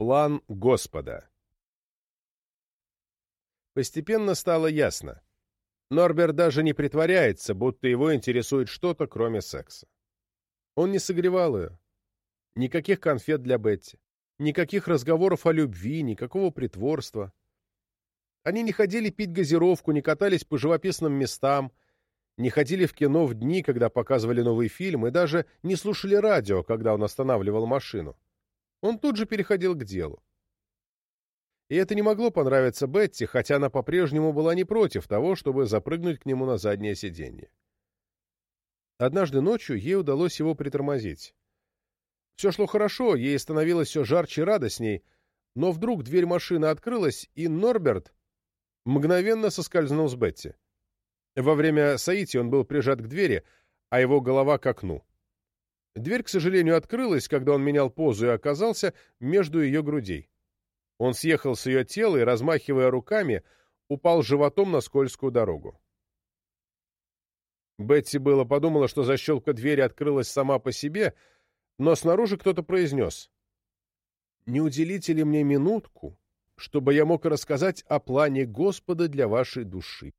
План Господа Постепенно стало ясно. Норберт даже не притворяется, будто его интересует что-то, кроме секса. Он не согревал ее. Никаких конфет для Бетти. Никаких разговоров о любви, никакого притворства. Они не ходили пить газировку, не катались по живописным местам, не ходили в кино в дни, когда показывали новый фильм, и даже не слушали радио, когда он останавливал машину. Он тут же переходил к делу. И это не могло понравиться Бетти, хотя она по-прежнему была не против того, чтобы запрыгнуть к нему на заднее сиденье. Однажды ночью ей удалось его притормозить. Все шло хорошо, ей становилось все жарче и радостней, но вдруг дверь машины открылась, и Норберт мгновенно соскользнул с Бетти. Во время Саити он был прижат к двери, а его голова к окну. Дверь, к сожалению, открылась, когда он менял позу и оказался между ее грудей. Он съехал с ее тела и, размахивая руками, упал животом на скользкую дорогу. Бетти было подумала, что защелка двери открылась сама по себе, но снаружи кто-то произнес. «Не уделите ли мне минутку, чтобы я мог рассказать о плане Господа для вашей души?»